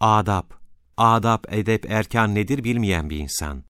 Adap, adap, edep, erkan nedir bilmeyen bir insan.